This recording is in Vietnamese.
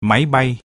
máy bay.